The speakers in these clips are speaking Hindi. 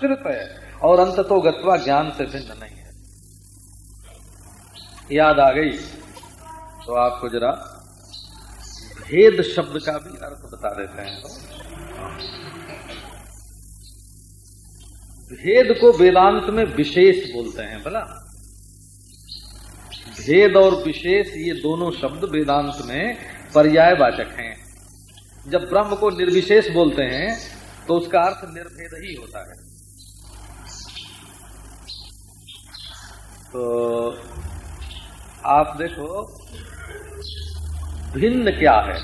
विस्तृत है। और अंत तो गत्वा ज्ञान से भिन्न नहीं है। याद आ गई? तो आपको जरा भेद शब्द का भी अर्थ बता देते हैं। भेद को वेदांत में विशेष बोलते हैं, भला? भेद और विशेष, ये दोनों शब्द वेदांत में पर्यायवाचक हैं। जब ब्रह्म को निर्विशेष बोलते हैं तो उसका अर्थ निर्भेद ही होता है। तो आप देखो, भिन्न क्या है?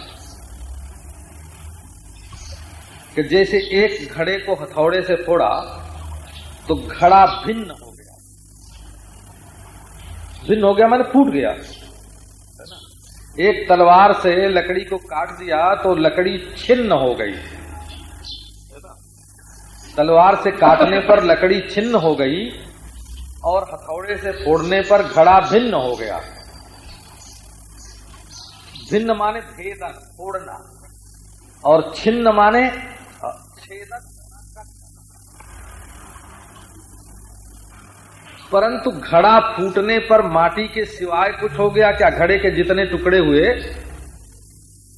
कि जैसे एक घड़े को हथौड़े से फोड़ा तो घड़ा भिन्न हो गया। भिन्न हो गया मैंने फूट गया। एक तलवार से लकड़ी को काट दिया तो लकड़ी छिन्न हो गई। तलवार से काटने पर लकड़ी छिन्न हो गई और हथौड़े से फोड़ने पर घड़ा भिन्न हो गया। भिन्न माने भेदन, फोड़ना। और छिन्न माने छेदन परंतु घड़ा फूटने पर माटी के सिवाय कुछ हो गया। क्या घड़े के जितने टुकड़े हुए,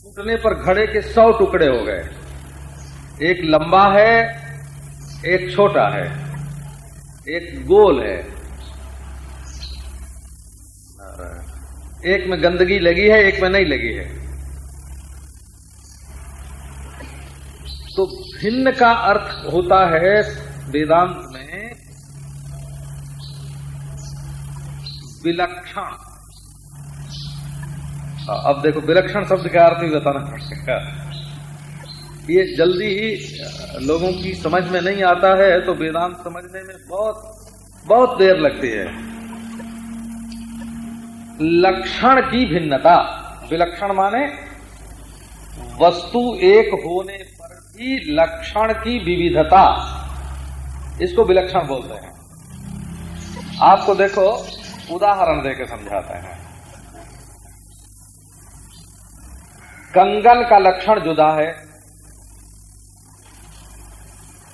फूटने पर घड़े के सौ टुकड़े हो गए। एक लंबा है, एक छोटा है, एक गोल है। एक में गंदगी लगी है, एक में नहीं लगी है। तो भिन्न का अर्थ होता है वेदांत में विलक्षण। अब देखो, विलक्षण शब्द का अर्थ भी बताना पड़ेगा ये जल्दी ही लोगों की समझ में नहीं आता है तो वेदांत समझने में बहुत बहुत देर लगती है। लक्षण की भिन्नता। विलक्षण माने वस्तु एक होने पर भी लक्षण की विविधता। इसको विलक्षण बोलते हैं। आपको देखो, उदाहरण देकर समझाते हैं। कंगन का लक्षण जुदा है।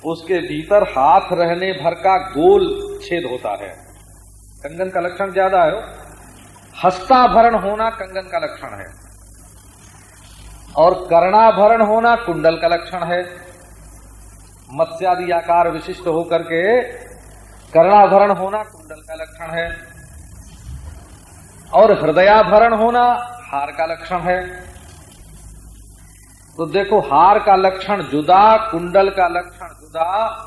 उसके भीतर हाथ रहने भर का गोल छेद होता है। कंगन का लक्षण ज़्यादा है हस्ताभरण होना कंगन का लक्षण है। और कर्णाभरण होना कुंडल का लक्षण है। मत्स्यादि आकार विशिष्ट होकर के कर्णाभरण होना कुंडल का लक्षण है। और हृदयाभरण होना हार का लक्षण है। तो देखो, हार का लक्षण जुदा, कुंडल का लक्षण जुदा,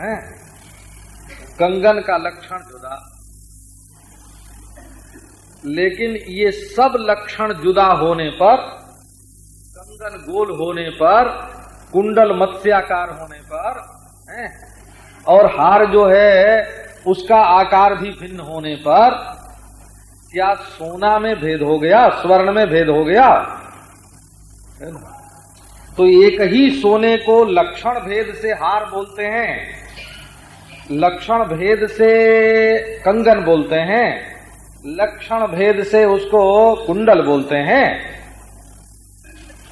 है? कंगन का लक्षण जुदा। लेकिन ये सब लक्षण जुदा होने पर, कंगन गोल होने पर, कुंडल मत्स्याकार होने पर, है? और हार जो है, उसका आकार भी भिन्न होने पर, क्या सोना में भेद हो गया, स्वर्ण में भेद हो गया? है ना? तो एक ही सोने को लक्षण भेद से हार बोलते हैं। लक्षण भेद से कंगन बोलते हैं। लक्षण भेद से उसको कुंडल बोलते हैं।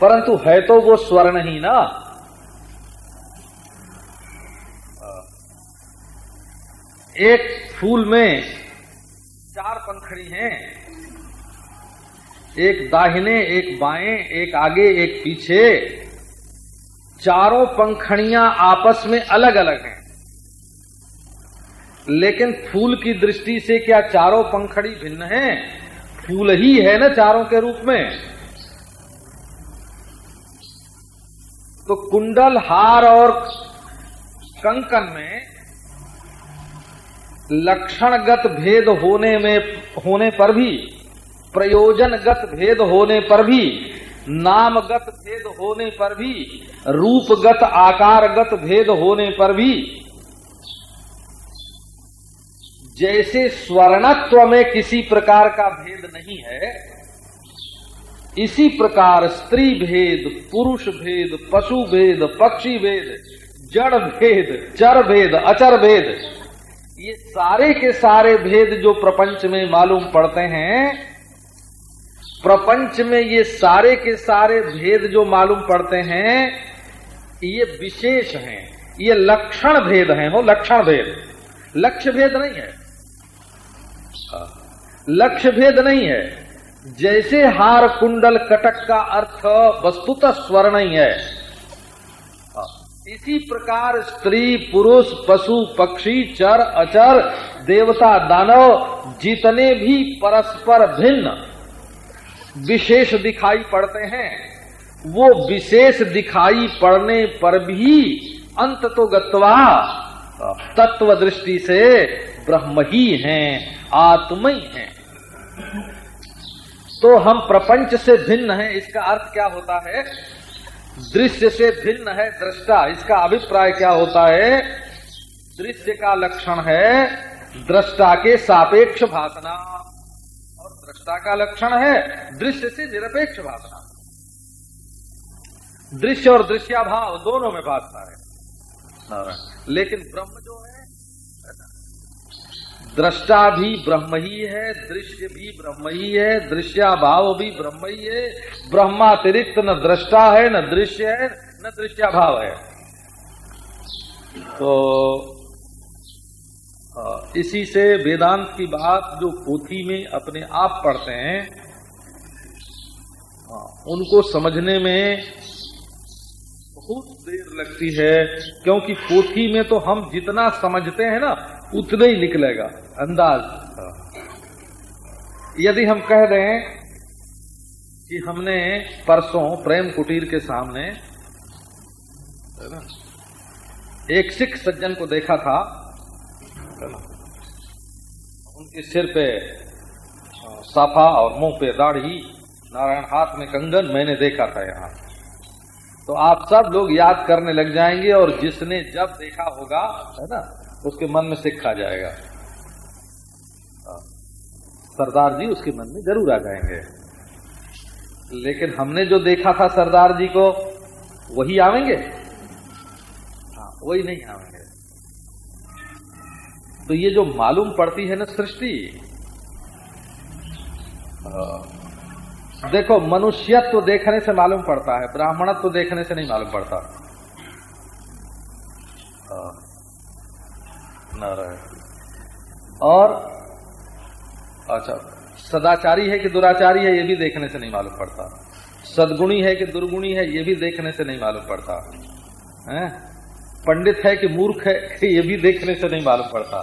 परंतु है तो वो स्वर्ण ही ना। एक फूल में चार पंखड़ी हैं। एक दाहिने, एक बाएँ, एक आगे, एक पीछे। चारों पंखड़ियाँ आपस में अलग अलग हैं। लेकिन फूल की दृष्टि से क्या चारों पंखड़ी भिन्न हैं? फूल ही है ना चारों के रूप में। तो कुंडल, हार और कंकन में लक्षणगत भेद होने में, होने पर भी, प्रयोजनगत भेद होने पर भी, नामगत भेद होने पर भी, रूपगत, आकारगत भेद होने पर भी जैसे स्वर्णत्व में किसी प्रकार का भेद नहीं है, इसी प्रकार स्त्री भेद, पुरुष भेद, पशु भेद, पक्षी भेद, जड़ भेद, चर भेद, अचर भेद, ये सारे के सारे भेद जो प्रपंच में मालूम पड़ते हैं, प्रपंच में ये सारे के सारे भेद जो मालूम पड़ते हैं, ये विशेष हैं, ये लक्षण भेद हैं, हो लक्षण भेद लक्ष्य भेद नहीं है। लक्ष्य भेद नहीं है जैसे हार कुंडल कटक का अर्थ वस्तुतः स्वर्ण ही है हाँ। इसी प्रकार स्त्री, पुरुष, पशु, पक्षी, चर, अचर, देवता, दानव, जितने भी परस्पर भिन्न विशेष दिखाई पड़ते हैं, वो विशेष दिखाई पड़ने पर भी अंत तो गत्वा तत्व दृष्टि से ब्रह्म ही हैं आत्म ही। हैं तो हम प्रपंच से भिन्न हैं इसका अर्थ क्या होता है? दृश्य से भिन्न है दृष्टा इसका अभिप्राय क्या होता है? दृश्य का लक्षण है दृष्टा के सापेक्ष भाषणा और दृष्टा का लक्षण है दृश्य से निरपेक्ष भाषणा दृश्य और दृश्याभाव दोनों में भाषता है। लेकिन ब्रह्म जो है दृष्टा भी ब्रह्म ही है दृश्य भी ब्रह्म ही है दृश्याभाव भी ब्रह्म ही। है ब्रह्मातिरिक्त न दृष्टा है, न दृश्य है, न दृश्याभाव है। तो इसी से वेदांत की बात जो पोथी में अपने आप पढ़ते हैं उनको समझने में बहुत देर लगती है, क्योंकि पोथी में तो हम जितना समझते हैं ना, उतना ही निकलेगा। अंदाज यदि हम कह दें कि हमने परसों प्रेम कुटीर के सामने एक सिख सज्जन को देखा था उनके सिर पे साफा और मुँह पे दाढ़ी, नारायण हाथ में कंगन मैंने देखा था यहाँ तो आप सब लोग याद करने लग जाएँगे और जिसने जब देखा होगा, है ना, उसके मन में सिख आ जाएगा। सरदार जी उसके मन में ज़रूर आ जाएँगे लेकिन हमने जो देखा था सरदार जी को, वही आवेंगे हाँ वही नहीं आवेंगे तो ये जो मालूम पड़ती है ना सृष्टि। देखो, मनुष्यत्व तो देखने से मालूम पड़ता है, ब्राह्मणत्व तो देखने से नहीं मालूम पड़ता हाँ। और अच्छा सदाचारी है कि दुराचारी है, ये भी देखने से नहीं मालूम पड़ता। सदगुणी है कि दुर्गुणी है, ये भी देखने से नहीं मालूम पड़ता। है? पंडित है कि मूर्ख है, ये भी देखने से नहीं मालूम पड़ता।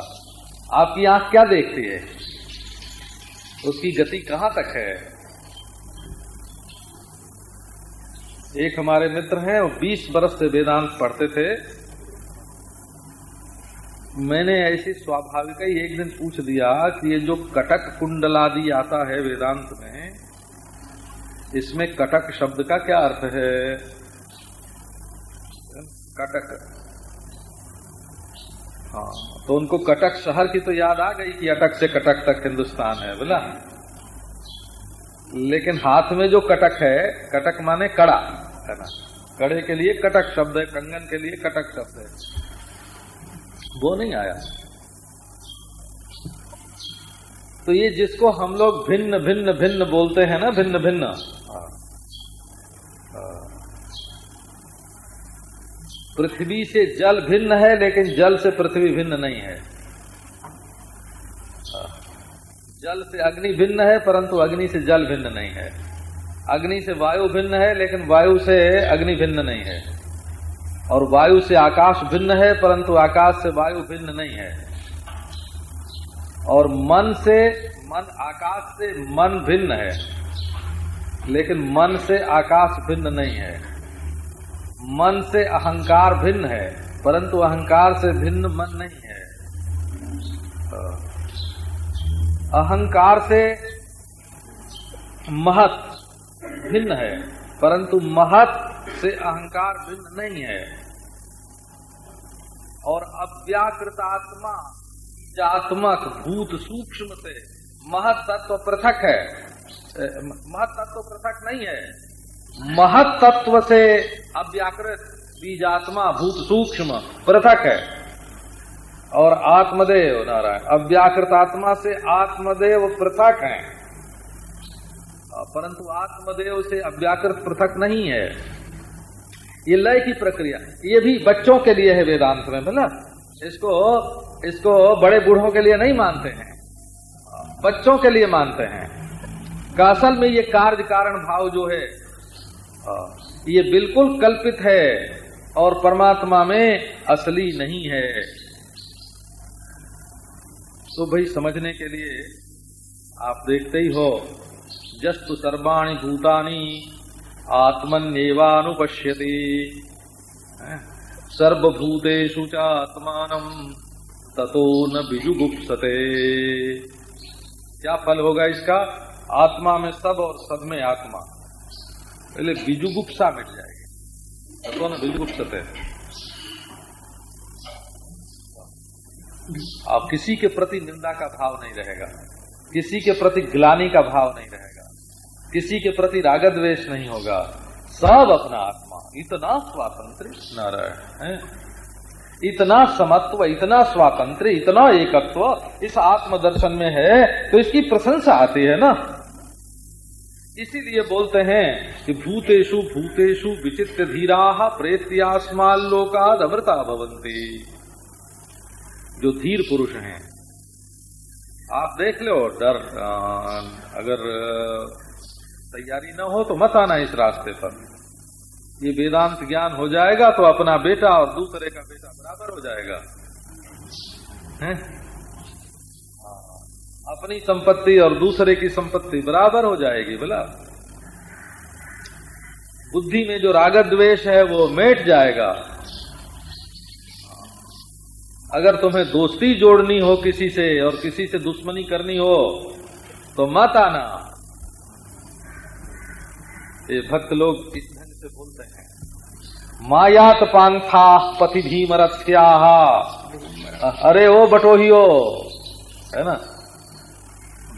आपकी आँख क्या देखती है? उसकी गति कहाँ तक है? एक हमारे मित्र हैं, वो बीस बरस से वेदांत पढ़ते थे। मैंने ऐसे स्वाभाविक ही एक दिन पूछ दिया कि ये जो कटक कुंडलादि आता है वेदांत में, इसमें कटक शब्द का क्या अर्थ है? कटक। हाँ तो उनको कटक शहर की तो याद आ गई कि अटक से कटक तक हिंदुस्तान है, बोला। लेकिन हाथ में जो कटक है, कटक माने कड़ा, है ना? कड़े के लिए कटक शब्द है, कंगन के लिए कटक शब्द है। वो नहीं आया। तो ये जिसको हम लोग भिन्न भिन्न भिन्न बोलते हैं ना, भिन्न भिन्न। पृथ्वी से जल भिन्न है, लेकिन जल से पृथ्वी भिन्न नहीं है। जल से अग्नि भिन्न है, परंतु अग्नि से जल भिन्न नहीं है। अग्नि से वायु भिन्न है, लेकिन वायु से अग्नि भिन्न नहीं है। और वायु से आकाश भिन्न है, परंतु आकाश से वायु भिन्न नहीं है। और मन से, मन आकाश से मन भिन्न है, लेकिन मन से आकाश भिन्न नहीं है। मन से अहंकार भिन्न है, परंतु अहंकार से भिन्न मन नहीं है। अहंकार से महत भिन्न है। परंतु महत से अहंकार भिन्न नहीं है। और अव्याकृतात्मा जात्मक भूत सूक्ष्म से महत तत्व पृथक है। महत तत्व पृथक नहीं है। महत तत्व से अव्याकृत बीजात्मा भूत सूक्ष्म पृथक है। और आत्मदेव नारायण, अव्याकृत आत्मा से आत्मदेव पृथक है। परंतु आत्मदेव से अव्याकृत पृथक नहीं है। ये लय की प्रक्रिया। ये भी बच्चों के लिए है वेदांत में बोला इसको इसको बड़े बूढ़ों के लिए नहीं मानते हैं। बच्चों के लिए मानते हैं। का असल में ये कार्य कारण भाव जो है ये बिल्कुल कल्पित है और परमात्मा में असली नहीं है। तो भाई समझने के लिए आप देखते ही हो जस्तु सर्वाणी भूतानी आत्मन्यवानुपश्यति। सर्वभूतेषु च आत्मान ततो न बिजुगुप्सते क्या फल होगा इसका? आत्मा में सब और सब में आत्मा। पहले बीजुगुप्सा मिट जाएगी। ततो न बीजुगुप्सते अब किसी के प्रति निंदा का भाव नहीं रहेगा। किसी के प्रति ग्लानी का भाव नहीं रहेगा। किसी के प्रति राग द्वेष नहीं होगा। सब अपना आत्मा। इतना स्वातंत्र नारायण, है? इतना समत्व, इतना स्वातंत्र इतना एकत्व इस आत्मदर्शन में है तो इसकी प्रशंसा आती है ना? इसीलिए बोलते हैं कि भूतेषु भूतेषु विचित्र धीरा प्रेत्यास्मालोका अमृता भवंती जो धीर पुरुष हैं। आप देख लो, डर अगर तैयारी न हो तो मत आना इस रास्ते पर। ये वेदांत ज्ञान हो जाएगा तो अपना बेटा और दूसरे का बेटा बराबर हो जाएगा। है? हाँ, अपनी संपत्ति और दूसरे की संपत्ति बराबर हो जाएगी बोला। बुद्धि में जो रागत द्वेष है वो मेट जाएगा। अगर तुम्हें दोस्ती जोड़नी हो किसी से और किसी से दुश्मनी करनी हो तो मत आना। ये भक्त लोग इस ढंग से बोलते हैं। मायात पांथा पति भीम अरे ओ बटोहियो, है ना?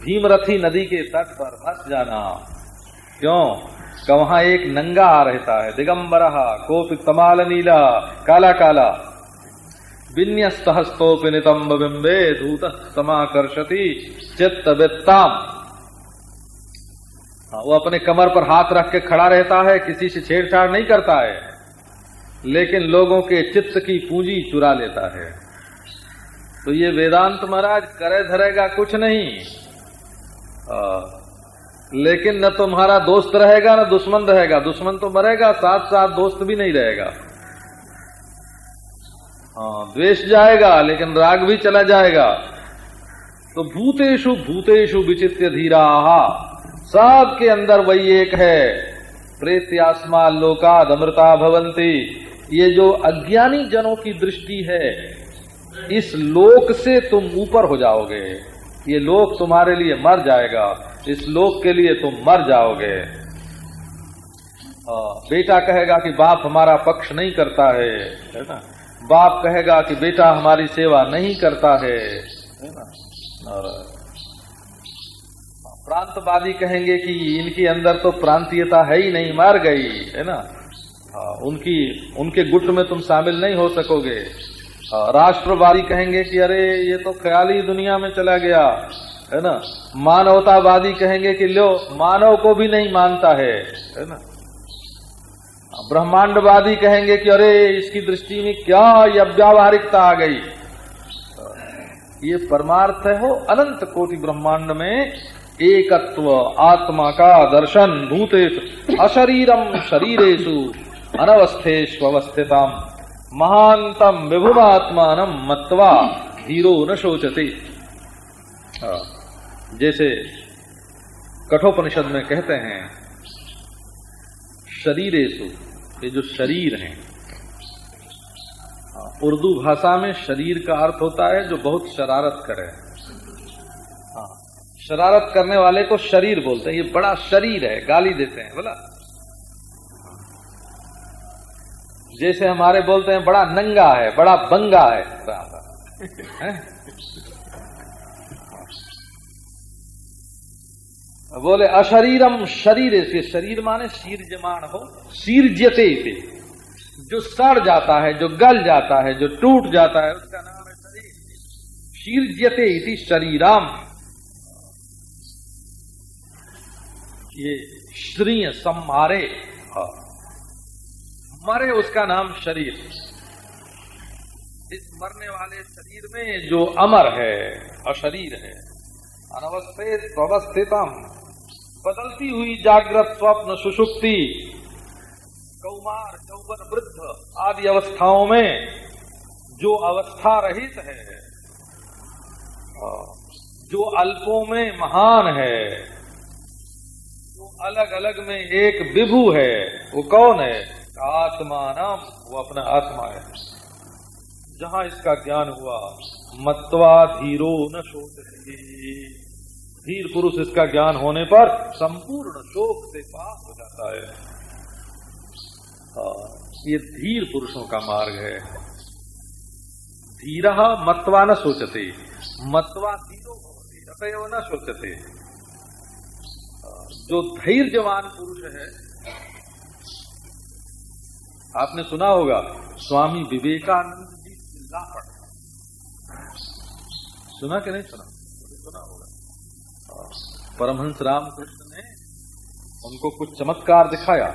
भीमरथी नदी के तट पर फंस जाना। क्यों? वहाँ एक नंगा आ रहता है, दिगंबर, कोप तमाल नीला काला काला विन्यस्त हस्तोप नितंब बिंबे धूत समाकर्षति चित्त वित्ताम वो अपने कमर पर हाथ रख के खड़ा रहता है किसी से छेड़छाड़ नहीं करता है। लेकिन लोगों के चित्त की पूंजी चुरा लेता है। तो ये वेदांत महाराज करे धरेगा कुछ नहीं। आ, लेकिन न तुम्हारा दोस्त रहेगा न दुश्मन रहेगा। दुश्मन तो मरेगा साथ साथ दोस्त भी नहीं रहेगा। हाँ द्वेष जाएगा लेकिन राग भी चला जाएगा। तो भूतेषु भूतेषु विचित्र धीरा। सब के अंदर वही एक है। प्रेत्यास्मा लोकाद अमृता भवंती। ये जो अज्ञानी जनों की दृष्टि है, इस लोक से तुम ऊपर हो जाओगे। ये लोक तुम्हारे लिए मर जाएगा। इस लोक के लिए तुम मर जाओगे। बेटा कहेगा कि बाप हमारा पक्ष नहीं करता है है ना? बाप कहेगा कि बेटा हमारी सेवा नहीं करता है है ना? और प्रांतवादी कहेंगे कि इनके अंदर तो प्रांतीयता है ही नहीं मार गई है ना? हाँ, उनकी उनके गुट में तुम शामिल नहीं हो सकोगे। हाँ, राष्ट्रवादी कहेंगे कि अरे ये तो ख्याली दुनिया में चला गया है ना? मानवतावादी कहेंगे कि लो मानव को भी नहीं मानता है है ना? हाँ, ब्रह्मांडवादी कहेंगे कि अरे इसकी दृष्टि में क्या ये व्यावहारिकता आ गई। ये परमार्थ है हो अनंत कोटि ब्रह्मांड में एकत्व आत्मा का दर्शन भूतेषु अशरीरम शरीरेशु अनवस्थेष्वस्थितम। महांतम विभुमात्मान मत्वा धीरो न शोचते। जैसे कठोपनिषद में कहते हैं शरीरेशु ये जो शरीर हाँ, उर्दू भाषा में शरीर का अर्थ होता है जो बहुत शरारत करे। शरारत करने वाले को शरीर बोलते हैं। ये बड़ा शरीर है, गाली देते हैं, बोला। जैसे हमारे बोलते हैं, बड़ा नंगा है, बड़ा बंगा है? बोले, अशरीरम शरीर इसके शरीर माने शीर्जमान हो, शीर्जते जो सड़ जाता है, जो गल जाता है, जो टूट जाता है, उसका नाम है शरीर। शीर्जते इति शरीराम। ये श्रीय सम्मारे मरे उसका नाम शरीर। इस मरने वाले शरीर में जो अमर है, अशरीर है अनवस्थित अवस्थितम बदलती हुई जागृत स्वप्न सुषुप्ति, कौमार चौवन वृद्ध आदि अवस्थाओं में जो अवस्था रहित है, जो अल्पों में महान है अलग अलग में एक विभु है वो कौन है? आत्मा नाम वो अपना आत्मा है। जहाँ इसका ज्ञान हुआ मत्वा धीरो न शोक धीर पुरुष इसका ज्ञान होने पर संपूर्ण शोक से पार हो जाता है। हाँ, ये धीर पुरुषों का मार्ग है। धीरा मत्वा न सोचते मत्वा धीरो न सोचते जो धैर्यवान पुरुष है। आपने सुना होगा, स्वामी विवेकानंद जी चिल्ला सुना कि नहीं सुना? सुना होगा। परमहंस रामकृष्ण ने उनको कुछ चमत्कार दिखाया।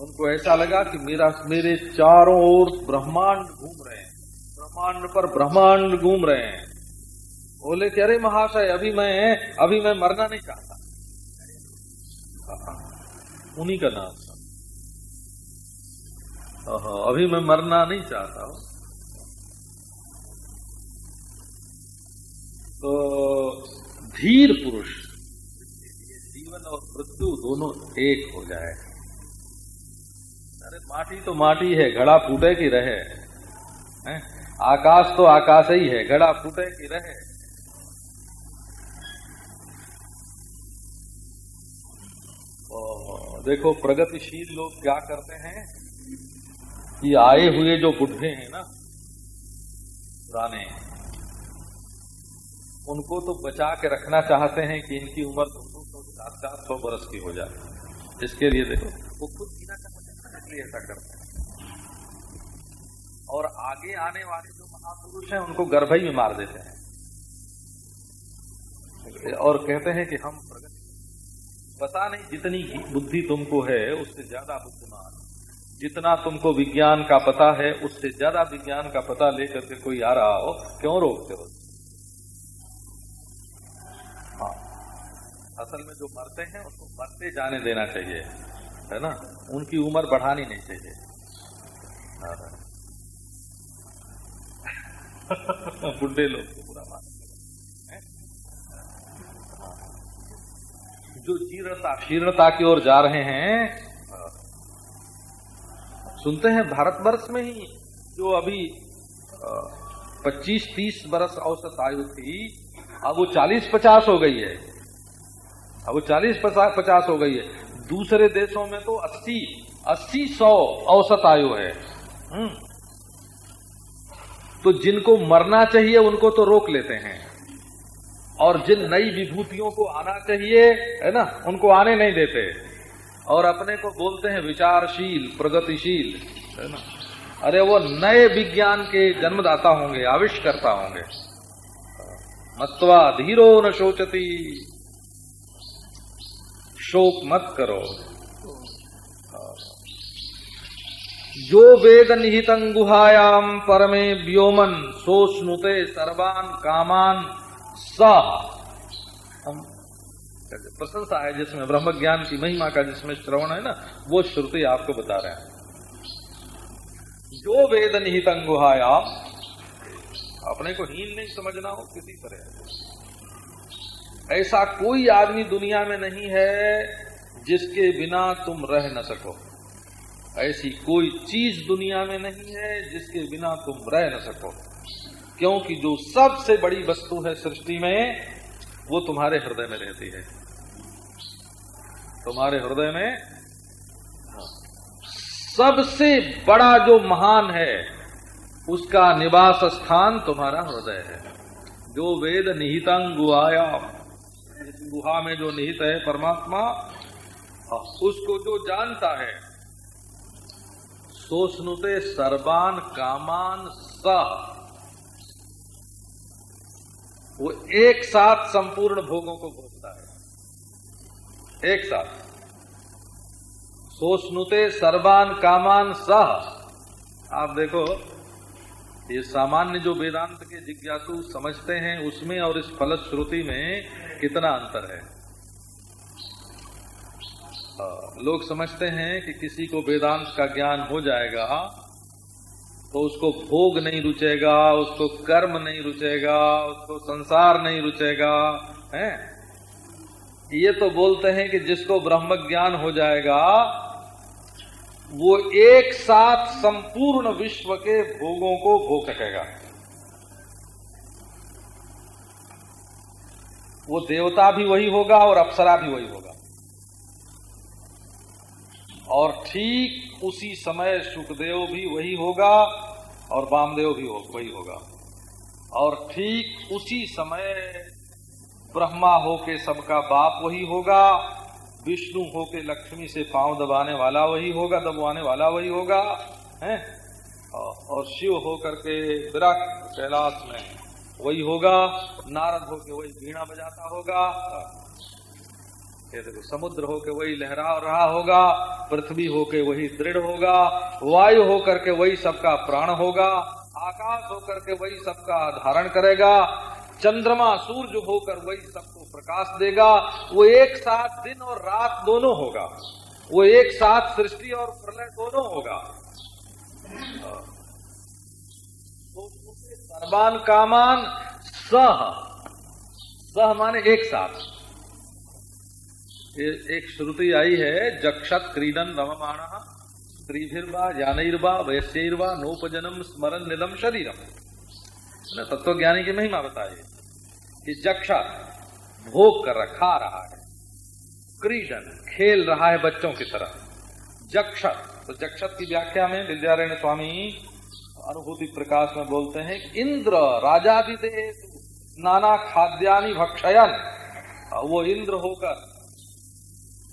उनको ऐसा लगा कि मेरा, मेरे चारों ओर ब्रह्मांड घूम रहे हैं। ब्रह्मांड पर ब्रह्मांड घूम रहे हैं। बोले कि अरे महाशय, अभी मैं अभी मैं मरना नहीं चाहता। उन्हीं का नाम था। अभी मैं मरना नहीं चाहता हूँ। तो धीर पुरुष जीवन और मृत्यु दोनों एक हो जाए। अरे, माटी तो माटी है, घड़ा फूटे की रहे। है? आकाश तो आकाश ही है, घड़ा फूटे की रहे। देखो, प्रगतिशील लोग क्या करते हैं कि आए हुए जो बुढ़े हैं ना, पुराने, उनको तो बचा के रखना चाहते हैं कि इनकी उम्र दो दो सौ, चार चार सौ बरस की हो जाए। इसके लिए देखो, वो खुद जीना चाहते हैं ऐसा करते हैं। और आगे आने वाले जो महापुरुष हैं, उनको गर्भ ही मार देते हैं। और कहते हैं कि हम प्रगति पता नहीं जितनी बुद्धि तुमको है, उससे ज़्यादा बुद्धिमान जितना तुमको विज्ञान का पता है, उससे ज़्यादा विज्ञान का पता लेकर के कोई आ रहा हो, क्यों रोकते हो? हाँ। असल में जो मरते हैं, उसको मरते जाने देना चाहिए, है ना? उनकी उम्र बढ़ानी नहीं चाहिए। बुढ़े लोग। जो जीर्णता शीर्णता की ओर जा रहे हैं, सुनते हैं भारतवर्ष में ही जो अभी पच्चीस, तीस बरस औसत आयु थी, अब वो चालीस, पचास हो गई है। अब वो चालीस पचास हो गई है। दूसरे देशों में तो अस्सी अस्सी सौ औसत आयु है। हम्म। तो जिनको मरना चाहिए, उनको तो रोक लेते हैं। और जिन नई विभूतियों को आना चाहिए, है ना, उनको आने नहीं देते। और अपने को बोलते हैं विचारशील, प्रगतिशील, है ना। अरे वो नए विज्ञान के जन्मदाता होंगे, आविष्कर्ता होंगे। मत्वा धीरो न शोचती। शोक मत करो। जो वेद निहित गुहायाम परमे व्योमन सोष्णुते सर्वान कामान। सह प्रशंसा है जिसमें ब्रह्म ज्ञान की महिमा का जिसमें श्रवण है ना, वो श्रुति आपको बता रहे हैं। जो वेद निहित अंगुहायाम अपने को हीन नहीं समझना हो, किसी तरह। ऐसा कोई आदमी दुनिया में नहीं है जिसके बिना तुम रह न सको। ऐसी कोई चीज़ दुनिया में नहीं है जिसके बिना तुम रह न सको। क्योंकि जो सबसे बड़ी वस्तु है सृष्टि में वो तुम्हारे हृदय में रहती है। तुम्हारे हृदय में हाँ। सबसे बड़ा जो महान है उसका निवास स्थान तुम्हारा हृदय है। जो वेद निहितंग गुहाया गुहा में जो निहित है परमात्मा हाँ, उसको जो जानता है सोचनुते सर्वान कामान सह। वो एक साथ संपूर्ण भोगों को भोगता है। एक साथ। सोष्णुते सर्वान कामान सह। आप देखो, ये सामान्य जो वेदांत के जिज्ञासु समझते हैं, उसमें और इस फलश्रुति में कितना अंतर है, लोग समझते हैं कि किसी को वेदांत का ज्ञान हो जाएगा तो उसको भोग नहीं रुचेगा, उसको कर्म नहीं रुचेगा, उसको संसार नहीं रुचेगा, है? ये तो बोलते हैं कि जिसको ब्रह्म ज्ञान हो जाएगा, वो एक साथ संपूर्ण विश्व के भोगों को भोग सकेगा वो देवता भी वही होगा और अप्सरा भी वही होगा। और ठीक उसी समय सुखदेव भी वही होगा और वामदेव भी हो, वही होगा। और ठीक उसी समय ब्रह्मा हो के सबका बाप वही होगा विष्णु हो के लक्ष्मी से पाँव दबाने वाला वही होगा दबवाने वाला वही होगा हैं? और शिव हो करके विराट कैलाश में वही होगा नारद हो के वही वीणा बजाता होगा। देखो समुद्र हो के वही लहरा रहा होगा, पृथ्वी होके वही दृढ़ होगा, वायु होकर के वही सबका प्राण होगा, आकाश होकर के वही सबका धारण करेगा, चंद्रमा सूर्य होकर वही सबको प्रकाश देगा, वो एक साथ दिन और रात दोनों होगा, वो एक साथ सृष्टि और प्रलय दोनों होगा। तो सर्वान कामान सह सह माने एक साथ। एक श्रुति आई है, जक्षत क्रीडन रममाण, स्त्रीभिर्वा जानईर्वा वैश्यर्वा नोपजनम स्मरण निदम शरीरम। तत्व ज्ञानी की महिमा बताइए कि जक्षत भोग कर रखा रहा है, क्रीडन खेल रहा है बच्चों की तरह। जक्षत तो जक्षत की व्याख्या में विद्यारायण स्वामी अनुभूति प्रकाश में बोलते हैं, इंद्र राजादिदे नाना खाद्यानि भक्षयन, वो इंद्र होकर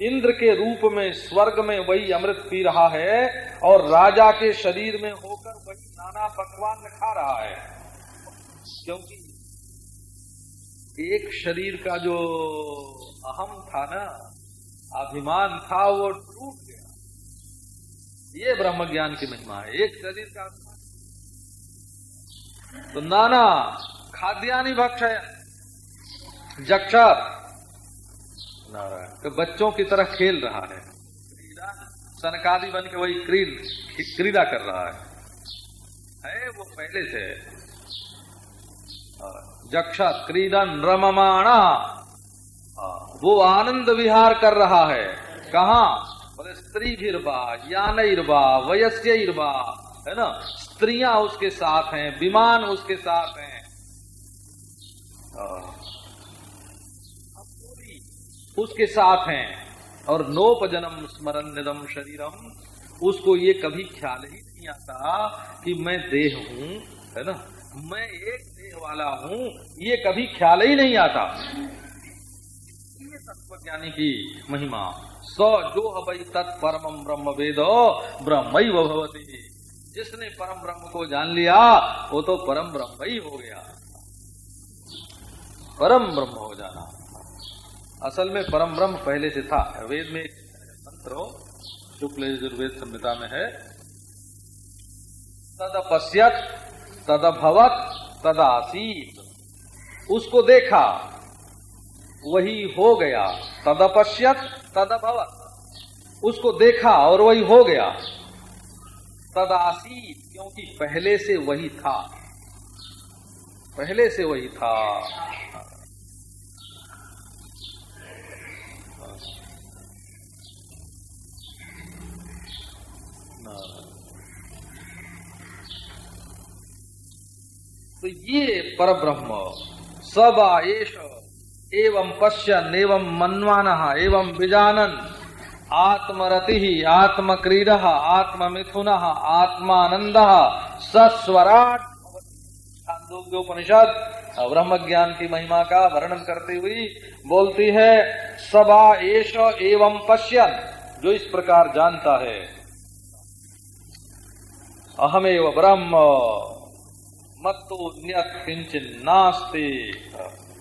इंद्र के रूप में, स्वर्ग में वही अमृत पी रहा है और राजा के शरीर में होकर वही नाना पकवान खा रहा है। क्योंकि एक शरीर का जो अहम था ना, अभिमान था, वो टूट गया। ये ब्रह्म ज्ञान की महिमा है। एक शरीर का तो नाना खाद्यानि भक्षय जक्षर नारायण। तो बच्चों की तरह खेल रहा है। सनकादि बन के वही क्रीड, क्रीड़ा कर रहा है। है वो पहले से। जक्षा क्रीडन रममाणा वो आनंद विहार कर रहा है। कहा? बोले स्त्री भीरबा यानईरबा वयस्यर्बा है ना? स्त्रियाँ उसके साथ हैं, विमान उसके साथ हैं उसके साथ हैं। और नोप जन्म स्मरण निदम शरीरम। उसको ये कभी ख्याल ही नहीं आता कि मैं देह हूँ, है ना? मैं एक देह वाला हूँ, ये कभी ख्याल ही नहीं आता। ये तत्व ज्ञानी की महिमा। स जो हई तत्परम ब्रह्म वेद ब्रह्म भवती। जिसने परम ब्रह्म को जान लिया, वो तो परम ब्रह्म ही हो गया। परम ब्रह्म हो जाना। असल में परम ब्रह्म पहले से था। वेद में मंत्र शुक्ल यजुर्वेद संहिता में है। तदपश्यत तदभवत तदासीत उसको देखा, वही हो गया। तदपश्यत तदभवत उसको देखा और वही हो गया। तदासीत क्योंकि पहले से वही था। पहले से वही था। तो ये पर ब्रह्म सबा एश एवं पश्यन एवं मनवान, एवं विजानन, आत्मरति, आत्मक्रीड आत्म मिथुन आत्मानंद सस्वराट छांदोग्योपनिषद ब्रह्म ज्ञान की महिमा का वर्णन करते हुई बोलती है सबा एश एवं पश्यन, जो इस प्रकार जानता है। अहमेव ब्रह्म। मत्तो किंचन नास्ते।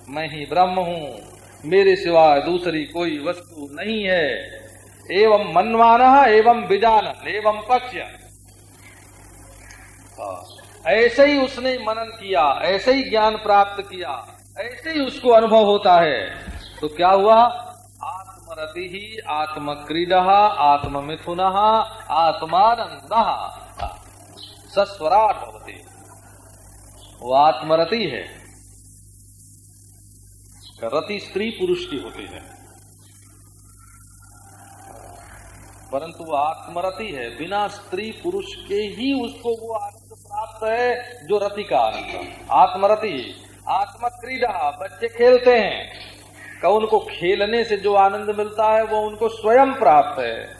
मैं ही ब्रह्म हूँ। मेरे सिवा दूसरी कोई वस्तु नहीं है। एवं मनमान, एवं विजान एवं पक्ष ऐसे ही उसने मनन किया, ऐसे ही ज्ञान प्राप्त किया, ऐसे ही उसको अनुभव होता है। तो क्या हुआ? आत्मरति ही आत्मक्रीड, आत्ममिथुन आत्मानंद सस्वराट भवती। वो आत्मरति है। रति स्त्री पुरुष की होती है। परंतु वो आत्मरति है। बिना स्त्री पुरुष के ही उसको वो आनंद प्राप्त है, जो रति का आनंद आत्मरति, आत्मक्रीडा, बच्चे खेलते हैं। का उनको खेलने से जो आनंद मिलता है, वो उनको स्वयं प्राप्त है।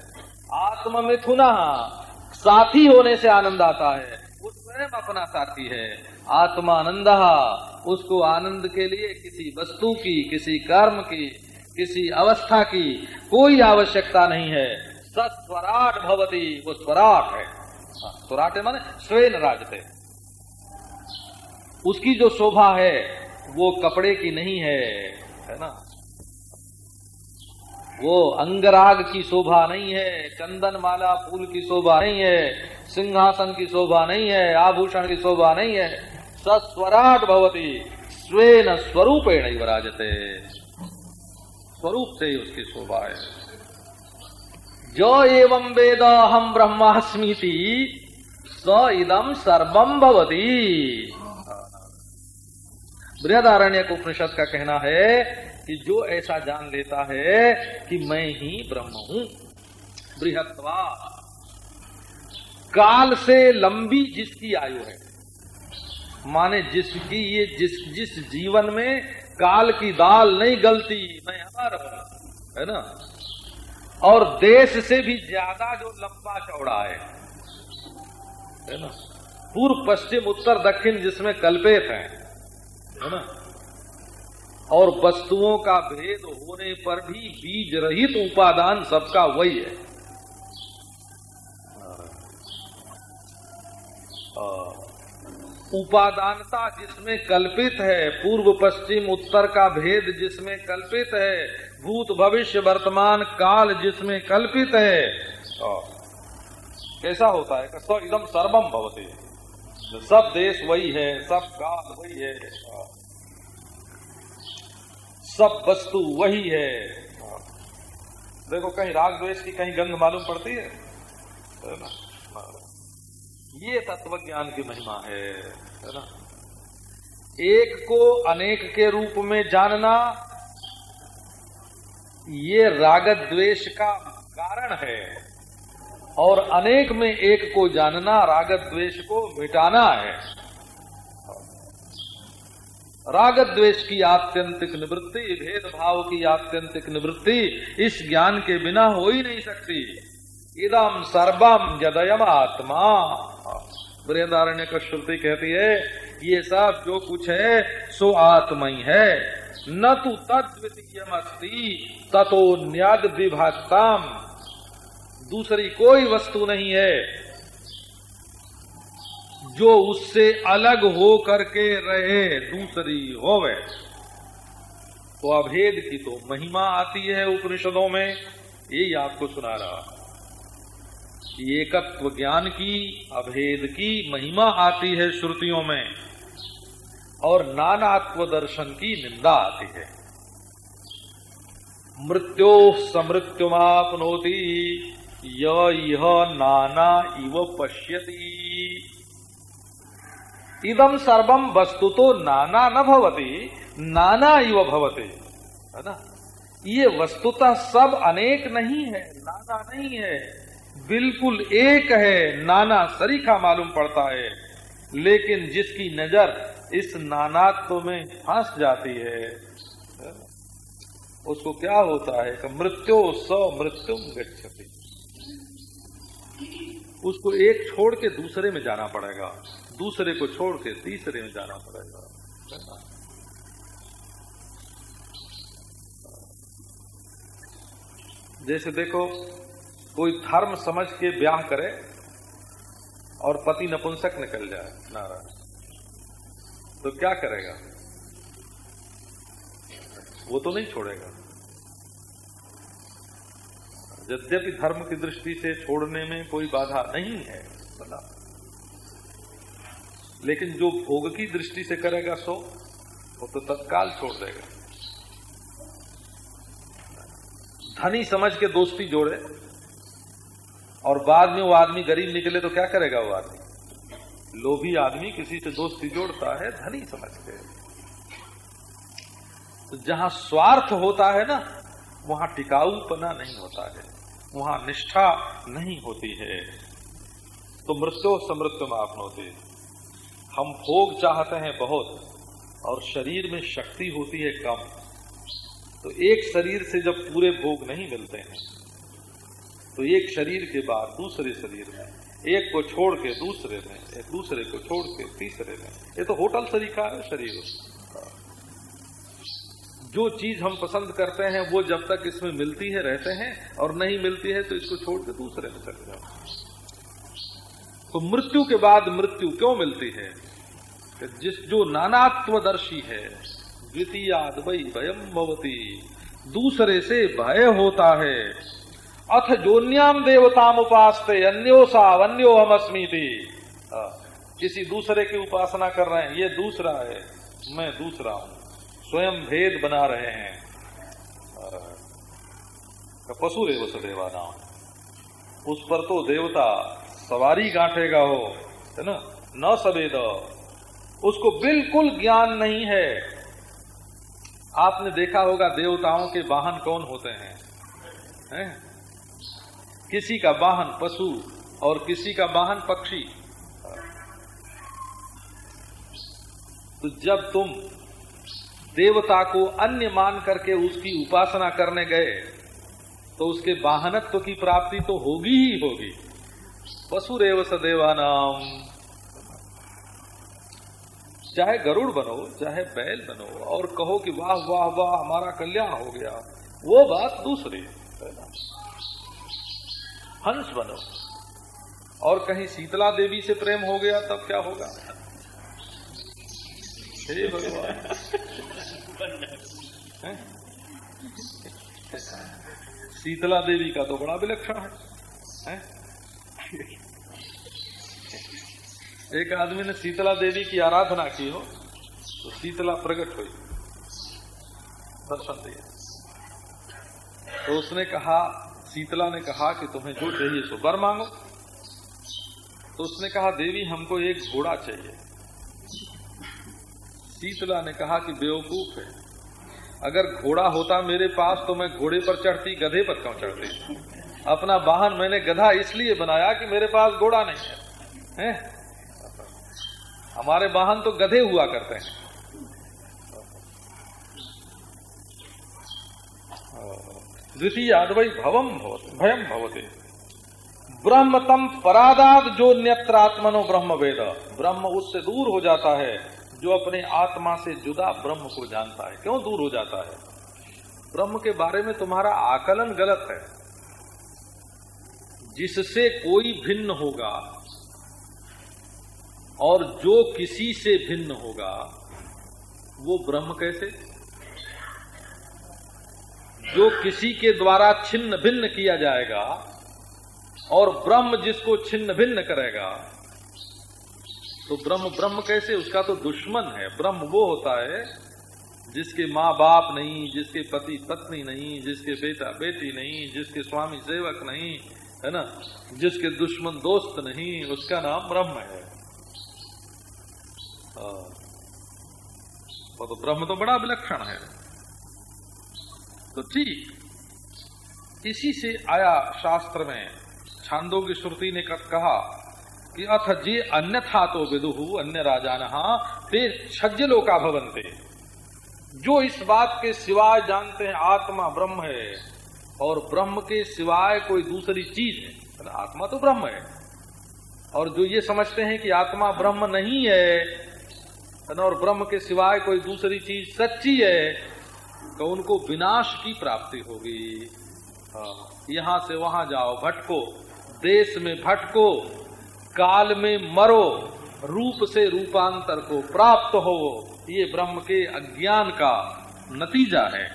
आत्म मिथुना साथी होने से आनंद आता है। वो स्वयं अपना साथी है। आत्मानंद उसको आनंद के लिए किसी वस्तु की किसी कर्म की किसी अवस्था की कोई आवश्यकता नहीं है। सस्वराट भवती वो स्वराट है। हाँ, स्वराट माने स्वेन राजते। उसकी जो शोभा है वो कपड़े की नहीं है है ना? वो अंगराग की शोभा नहीं है, चंदन माला फूल की शोभा नहीं है, सिंहासन की शोभा नहीं है, आभूषण की शोभा नहीं है। सस्वराट भवती, स्वेन स्वरूपेण विराजते स्वरूप से ही उसकी शोभा है। जो एवं वेद हम ब्रह्मास्मीति, स इदम सर्वम भवती। बृहदारण्य उपनिषद का कहना है कि जो ऐसा जान लेता है कि मैं ही ब्रह्म हूँ। बृहत्वा। काल से लंबी जिसकी आयु है, माने जिसकी ये जिस जिस जीवन में काल की दाल नहीं गलती, मैं हमारा हूँ, है ना? और देश से भी ज़्यादा जो लंबा चौड़ा है है ना? पूर्व, पश्चिम, उत्तर, दक्षिण जिसमें कल्पित है है ना? और वस्तुओं का भेद होने पर भी बीज रहित उपादान सबका वही है। उपादानता जिसमें कल्पित है, पूर्व, पश्चिम, उत्तर का भेद जिसमें कल्पित है, भूत, भविष्य, वर्तमान, काल जिसमें कल्पित है। कैसा होता है? एकदम सर्वम भवती। सब देश वही है, सब काल वही है। सब वस्तु वही है। देखो, कहीं राग द्वेष की कहीं गंध मालूम पड़ती है? ये तत्व ज्ञान की महिमा है है ना? एक को अनेक के रूप में जानना ये राग द्वेष का कारण है। और अनेक में एक को जानना, राग द्वेष को मिटाना है। राग द्वेष की आत्यंतिक निवृत्ति, भेदभाव की आत्यंतिक निवृत्ति इस ज्ञान के बिना हो ही नहीं सकती। इदम सर्वम जदयम आत्मा बृहदारण्य का श्रुति कहती है, ये सब जो कुछ है, सो आत्मा ही। है न तो तद्वितीयम अस्ति ततो न्याद विभागताम दूसरी कोई वस्तु नहीं है जो उससे अलग हो करके रहे, दूसरी होवे। तो अभेद की तो महिमा आती है उपनिषदों में यही आपको सुना रहा। एकत्व ज्ञान की, अभेद की महिमा आती है श्रुतियों में, और नानात्व दर्शन की निंदा आती है। मृत्यो समृत्युमापनोति यह नाना इव पश्यती। इदम सर्वम वस्तु तो नाना न भवती, नाना इव भवते। है ना? ये वस्तुतः सब अनेक नहीं है, नाना नहीं है। बिल्कुल एक है, नाना सरीखा मालूम पड़ता है। लेकिन जिसकी नज़र इस नानात्व में फंस जाती है उसको क्या होता है कि मृत्यु सौ मृत्यु गच्छति। उसको एक छोड़ के दूसरे में जाना पड़ेगा। दूसरे को छोड़ के तीसरे में जाना पड़ेगा। जैसे देखो, कोई धर्म समझ के ब्याह करे और पति नपुंसक निकल जाए, नारायण। तो क्या करेगा? वो तो नहीं छोड़ेगा। यद्यपि धर्म की दृष्टि से छोड़ने में कोई बाधा नहीं है बोला लेकिन जो भोग की दृष्टि से करेगा सो, वो तो तत्काल छोड़ देगा। धनी समझ के दोस्ती जोड़े, और बाद में वो आदमी गरीब निकले तो क्या करेगा वो आदमी? लोभी आदमी किसी से दोस्ती जोड़ता है, धनी समझ के। तो जहाँ स्वार्थ होता है ना, वहाँ टिकाऊपना नहीं होता है, वहाँ निष्ठा नहीं होती है। तो मृत्यु समृत्यु माफ़ होती। हम भोग चाहते हैं बहुत, और शरीर में शक्ति होती है कम तो एक शरीर से जब पूरे भोग नहीं मिलते हैं तो एक शरीर के बाद दूसरे शरीर में, एक को छोड़ के दूसरे में, एक दूसरे को छोड़ के तीसरे में, ये तो होटल तरीका है शरीर। जो चीज़ हम पसंद करते हैं, वो जब तक इसमें मिलती है, रहते हैं, और नहीं मिलती है तो इसको छोड़ के दूसरे में चले जाओ। तो मृत्यु के बाद मृत्यु क्यों मिलती है? जिस जो नानात्वदर्शी है द्वितीयाद वही भयम भवती। दूसरे से भय होता है। अथ जोन्याम देवताम उपासते अन्यो सा अन्यो हम अस्मी किसी दूसरे की उपासना कर रहे हैं, ये दूसरा है, मैं दूसरा हूँ। स्वयं भेद बना रहे हैं। पशु रेव सदेवा नाम उस पर तो देवता सवारी गांठेगा हो, है ना? न सवेद। उसको बिल्कुल ज्ञान नहीं है। आपने देखा होगा देवताओं के वाहन कौन होते हैं, है? किसी का वाहन पशु और किसी का वाहन पक्षी। तो जब तुम देवता को अन्य मान करके उसकी उपासना करने गए तो उसके वाहनत्व की प्राप्ति तो होगी ही होगी। पशुरेव सदेवानाम। चाहे गरुड़ बनो चाहे बैल बनो और कहो कि वाह वाह वाह हमारा कल्याण हो गया। वो बात दूसरी हंस बनो। और कहीं शीतला देवी से प्रेम हो गया तब क्या होगा? हे भगवान। शीतला देवी का तो बड़ा विलक्षण है, है? एक आदमी ने शीतला देवी की आराधना की हो तो शीतला प्रकट हुई। दर्शन दिया तो उसने कहा शीतला ने कहा कि तुम्हें जो चाहिए सो बर मांगो। तो उसने कहा देवी हमको एक घोड़ा चाहिए। शीतला ने कहा कि बेवकूफ़ है। अगर घोड़ा होता मेरे पास तो मैं घोड़े पर चढ़ती गधे पर क्यों चढ़ती? अपना वाहन मैंने गधा इसलिए बनाया कि मेरे पास घोड़ा नहीं है, है? हमारे वाहन तो गधे हुआ करते हैं। द्वितीय अद्वई भवम भयम भवते। ब्रह्म तम परादाद जो न्यत्रात्मनो ब्रह्म वेद। ब्रह्म उससे दूर हो जाता है, जो अपने आत्मा से जुदा ब्रह्म को जानता है। क्यों दूर हो जाता है? ब्रह्म के बारे में तुम्हारा आकलन गलत है। जिससे कोई भिन्न होगा और जो किसी से भिन्न होगा, वो ब्रह्म कैसे? जो किसी के द्वारा छिन्न भिन्न किया जाएगा और ब्रह्म जिसको छिन्न भिन्न करेगा तो ब्रह्म ब्रह्म कैसे? उसका तो दुश्मन है। ब्रह्म वो होता है जिसके माँ बाप नहीं, जिसके पति पत्नी नहीं, जिसके बेटा बेटी नहीं, जिसके स्वामी सेवक नहीं, है ना? जिसके दुश्मन दोस्त नहीं, उसका नाम ब्रह्म है। तो ब्रह्म तो बड़ा विलक्षण है। तो ठीक, इसी से आया शास्त्र में छांदों की श्रुति ने कहा कि अथ जे अन्यथा तो विदुहु अन्य राजान, ते छज्जलोका भवनते। जो इस बात के सिवाय जानते हैं आत्मा ब्रह्म है, और ब्रह्म के सिवाय कोई दूसरी चीज़ है आत्मा तो ब्रह्म है। और जो ये समझते हैं कि आत्मा ब्रह्म नहीं है और ब्रह्म के सिवाय कोई दूसरी चीज़ सच्ची है तो उनको विनाश की प्राप्ति होगी। हाँ, यहाँ से वहाँ जाओ भटको देश में भटको काल में मरो रूप से रूपांतर को प्राप्त हो ये ब्रह्म के अज्ञान का नतीजा है।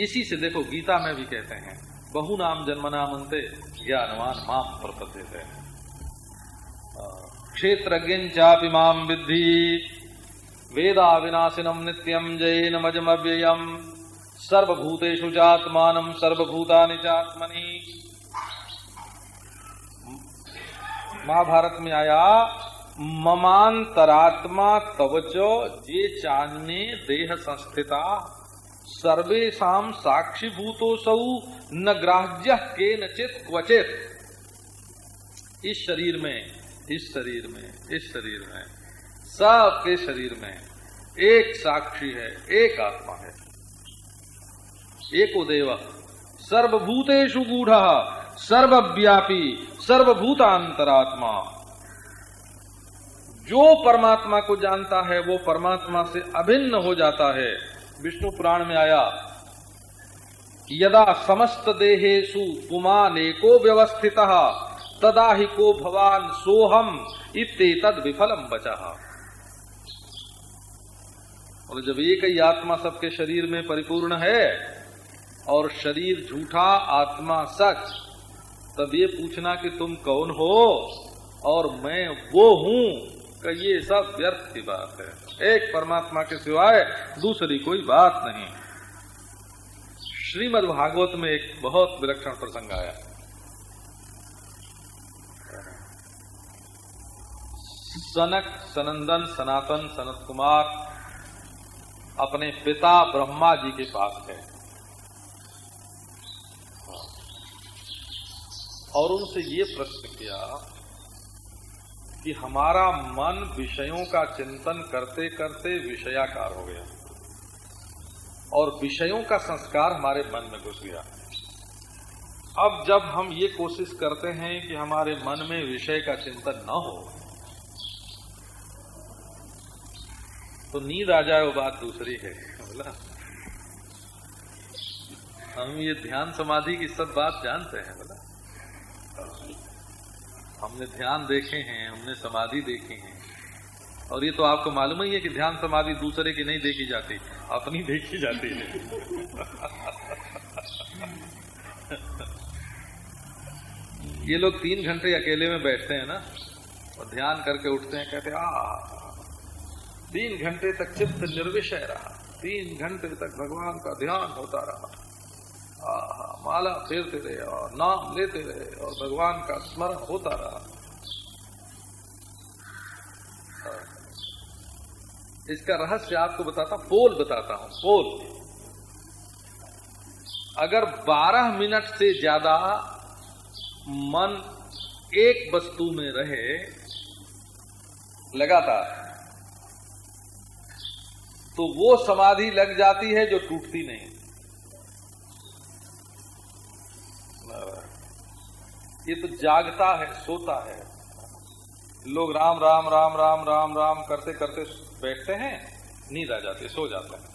इसी से देखो गीता में भी कहते हैं बहु नाम जन्म जन्मनामंते ज्ञानवान माम प्रपद्य है क्षेत्रज्ञ चापि विद्धि। वेदा विनाशिनम नित्यम जैनमजमव्ययम सर्वभूतेषु चात्मान सर्वभूतानि चात्मनि। महाभारत में आया, ममांतरात्मा तवचो जे चान्ने देह संस्थिता सर्वेशा साक्षीभूतो सौ न ग्राह्य के नचित क्वचित। इस शरीर में इस शरीर में, इस शरीर में सबके शरीर में एक साक्षी है, एक आत्मा है। एको देव सर्वभूतेषु गूढ़, सर्वव्यापी, सर्वभूतांतरात्मा। जो परमात्मा को जानता है, वो परमात्मा से अभिन्न हो जाता है। विष्णु पुराण में आया यदा समस्त देहेशु पुमान एको व्यवस्थित तदा ही को भवान सोहम इतने तद विफलम बचा और जब एक ही आत्मा सबके शरीर में परिपूर्ण है, और शरीर झूठा आत्मा सच, तब ये पूछना कि तुम कौन हो, और मैं वो हूँ, कि ये सब व्यर्थ की बात है। एक परमात्मा के सिवाय दूसरी कोई बात नहीं। श्रीमद् भागवत में एक बहुत विलक्षण प्रसंग आया। सनक, सनंदन, सनातन, सनत कुमार अपने पिता ब्रह्मा जी के पास गए और उनसे ये प्रश्न किया कि हमारा मन विषयों का चिंतन करते करते विषयाकार हो गया और विषयों का संस्कार हमारे मन में घुस गया। अब जब हम ये कोशिश करते हैं कि हमारे मन में विषय का चिंतन न हो तो नींद आ जाए, वो बात दूसरी है। बोला, हम ये ध्यान समाधि की सब बात जानते हैं, बोला। हमने ध्यान देखे हैं, हमने समाधि देखी है। और ये तो आपको मालूम ही है कि ध्यान समाधि दूसरे की नहीं देखी जाती, अपनी देखी जाती है। ये लोग तीन घंटे अकेले में बैठते हैं ना, और ध्यान करके उठते हैं, कहते आ तीन घंटे तक चित्त निर्विषय रहा। तीन घंटे तक भगवान का ध्यान होता रहा। आहा, माला फेरते रहे और नाम लेते रहे और भगवान का स्मरण होता रहा। इसका रहस्य आपको बताता, पोल बताता हूँ, पोल। अगर 12 मिनट से ज़्यादा मन एक वस्तु में रहे, लगातार तो वो समाधि लग जाती है जो टूटती नहीं। ये तो जागता है, सोता है। लोग राम राम राम राम राम राम करते करते बैठते हैं, नींद आ जाती है, सो जाते हैं।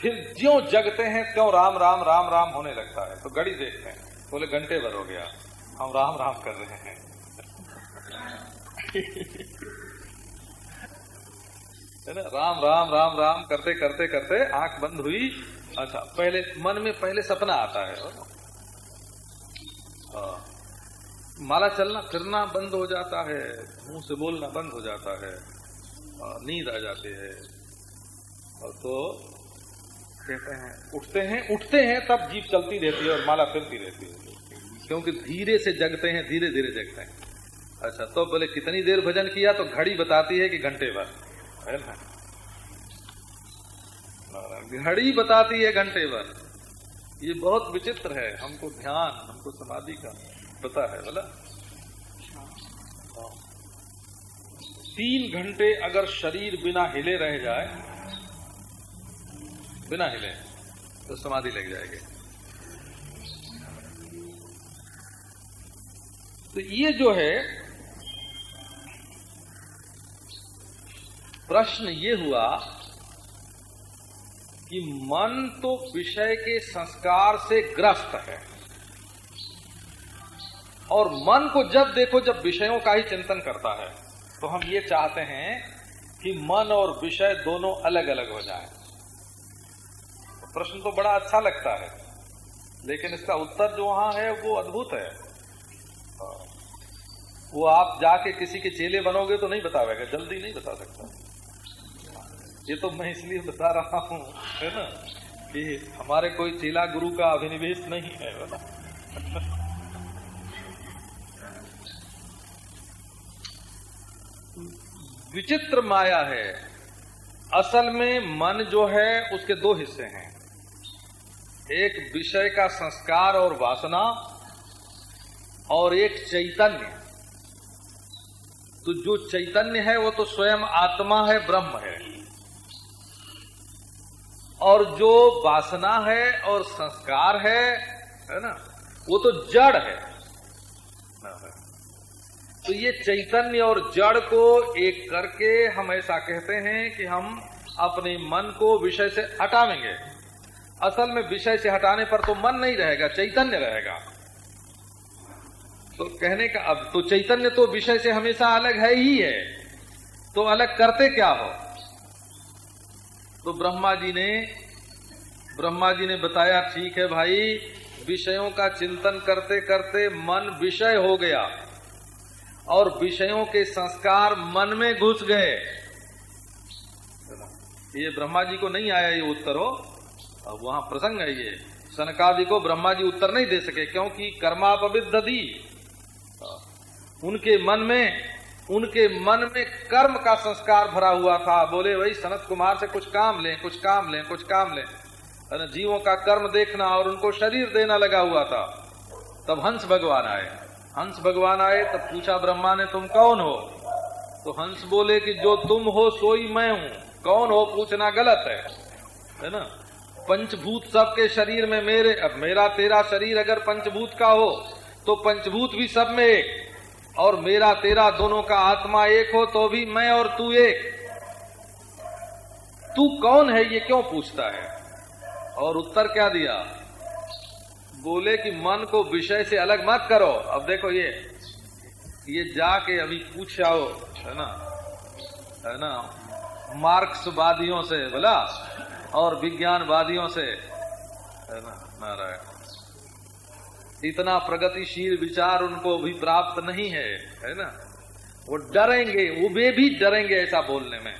फिर ज्यो जगते हैं क्यों राम राम राम राम होने लगता है। तो घड़ी देखते हैं, बोले घंटे भर हो गया, हम राम राम कर रहे हैं। है ना? राम राम राम राम करते करते करते आँख बंद हुई। अच्छा पहले मन में पहले सपना आता है। हाँ। माला चलना फिरना बंद हो जाता है। मुँह से बोलना बंद हो जाता है। हाँ, नींद आ जाती है। और तो कहते हैं उठते हैं उठते हैं तब जीप चलती रहती है और माला फिरती रहती है। क्योंकि धीरे से जगते हैं धीरे धीरे जगते हैं। अच्छा तो बोले कितनी देर भजन किया तो घड़ी बताती है कि घंटे भर। है घड़ी बताती है घंटे भर। ये बहुत विचित्र है, हमको ध्यान, हमको समाधि का पता है बोला तीन घंटे अगर शरीर बिना हिले रह जाए, बिना हिले तो समाधि लग जाएगी। तो ये जो है प्रश्न ये हुआ कि मन तो विषय के संस्कार से ग्रस्त है। और मन को जब देखो, जब विषयों का ही चिंतन करता है तो हम ये चाहते हैं कि मन और विषय दोनों अलग अलग हो जाए। तो प्रश्न तो बड़ा अच्छा लगता है, लेकिन इसका उत्तर जो वहाँ है, वो अद्भुत है। वो आप जाके किसी के चेले बनोगे तो नहीं बतावेगा, जल्दी नहीं बता सकता। ये तो मैं इसलिए बता रहा हूँ, है ना, कि हमारे कोई चेला गुरु का अभिनिवेश नहीं है बोला विचित्र माया है। असल में मन जो है, उसके दो हिस्से हैं। एक विषय का संस्कार और वासना, और एक चैतन्य। तो जो चैतन्य है, वो तो स्वयं आत्मा है, ब्रह्म है। और जो वासना है और संस्कार है है ना, वो तो जड़ है। तो ये चैतन्य और जड़ को एक करके हम ऐसा कहते हैं कि हम अपने मन को विषय से हटावेंगे। असल में विषय से हटाने पर तो मन नहीं रहेगा, चैतन्य रहेगा। तो कहने का अब तो चैतन्य तो विषय से हमेशा अलग है ही है। तो अलग करते क्या हो? तो ब्रह्मा जी ने, ब्रह्मा जी ने बताया, ठीक है भाई, विषयों का चिंतन करते करते मन विषय हो गया और विषयों के संस्कार मन में घुस गए. ये ब्रह्मा जी को नहीं आया ये उत्तर, हो। अब वहाँ प्रसंग है ये। सनकादि को ब्रह्मा जी उत्तर नहीं दे सके, क्योंकि कर्मापविद्धि उनके मन में उनके मन में कर्म का संस्कार भरा हुआ था। बोले भाई सनत कुमार से कुछ काम लें, कुछ काम लें, कुछ काम लें। जीवों का कर्म देखना और उनको शरीर देना लगा हुआ था। तब हंस भगवान आए। हंस भगवान आए, तब पूछा, ब्रह्मा ने तुम कौन हो? तो हंस बोले कि, जो तुम हो, सोई मैं हूँ। कौन हो, पूछना गलत है। है ना? पंचभूत सबके शरीर में मेरे, अब मेरा तेरा शरीर अगर पंचभूत का हो तो पंचभूत भी सब में एक। और मेरा तेरा दोनों का आत्मा एक हो तो भी मैं और तू एक। तू कौन है ये क्यों पूछता है? और उत्तर क्या दिया? बोले कि मन को विषय से अलग मत करो। अब देखो ये ये जाके अभी पूछ आओ, है ना? है ना? मार्क्सवादियों से, बोला? और विज्ञानवादियों से, है ना? नारायण। इतना प्रगतिशील विचार उनको भी प्राप्त नहीं है है ना? वो डरेंगे, वो वे भी डरेंगे ऐसा बोलने में।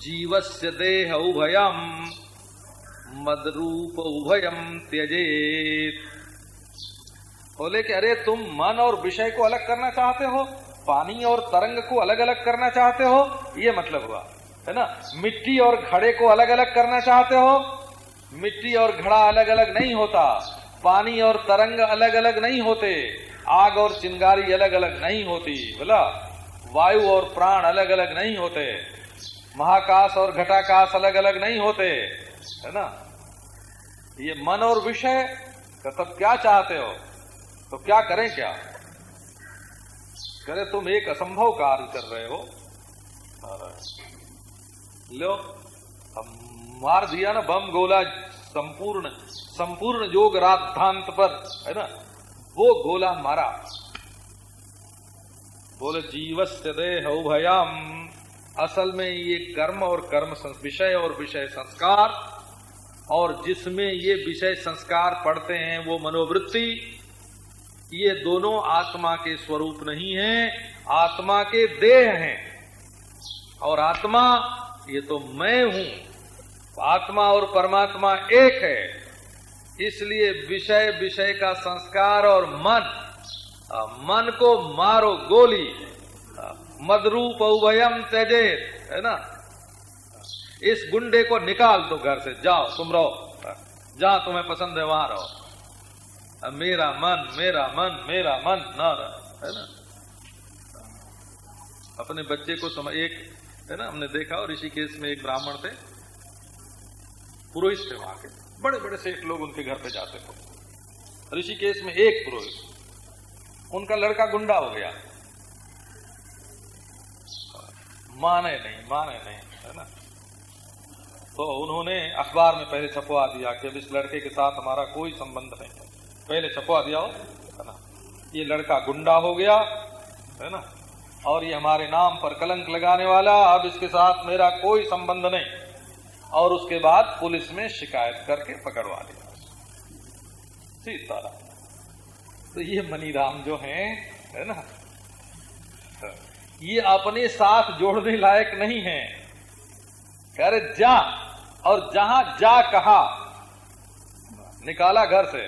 जीवस्य देह उभयम, मदरूप उभयम त्यजेत। बोले कि अरे तुम मन और विषय को अलग करना चाहते हो, पानी और तरंग को अलग अलग करना चाहते हो, ये मतलब हुआ, है ना? मिट्टी और घड़े को अलग अलग करना चाहते हो मिट्टी और घड़ा अलग अलग नहीं होता। पानी और तरंग अलग अलग नहीं होते। आग और चिंगारी अलग अलग नहीं होती, बोला? वायु और प्राण अलग अलग नहीं होते। महाकाश और घटाकाश अलग अलग नहीं होते, है ना? ये मन और विषय का तब क्या चाहते हो? तो क्या करें क्या? करे तुम एक असंभव कार्य कर रहे हो। लो, हम मार दिया ना, बम गोला संपूर्ण संपूर्ण योग राधांत पर, है ना? वो गोला मारा। बोले, जीवस्य देह उभयाम। असल में ये कर्म और कर्म विषय और विषय संस्कार, और जिसमें ये विषय संस्कार पढ़ते हैं, वो मनोवृत्ति, ये दोनों आत्मा के स्वरूप नहीं है, आत्मा के देह हैं। और आत्मा, ये तो मैं हूँ। आत्मा और परमात्मा एक है, इसलिए विषय विषय का संस्कार और मन मन को मारो गोली मदरूप उभयम तेजेत है ना? इस गुंडे को निकाल दो घर से, जाओ, तुम रहो जहाँ तुम्हें पसंद है वहाँ रहो। मेरा मन मेरा मन मेरा मन, ना न है ना? अपने बच्चे को समझ, एक, है ना, हमने देखा और ऋषिकेश में एक ब्राह्मण थे पुरोहित थे वहाँ के बड़े बड़े सेठ लोग उनके घर पे जाते थे। ऋषिकेश में एक पुरोहित, उनका लड़का गुंडा हो गया। माने नहीं माने नहीं, है ना? तो उन्होंने अखबार में पहले छपवा दिया कि अब इस लड़के के साथ हमारा कोई संबंध नहीं है। पहले छपवा दिया हो है ना? ये लड़का गुंडा हो गया, है ना? और ये हमारे नाम पर कलंक लगाने वाला, अब इसके साथ मेरा कोई संबंध नहीं। और उसके बाद पुलिस में शिकायत करके पकड़वा लिया सीताराम तो ये मनीराम जो हैं, है ना? ये अपने साथ जोड़ने लायक नहीं है। रहे, जा, और जहाँ जा कहा, निकाला घर से।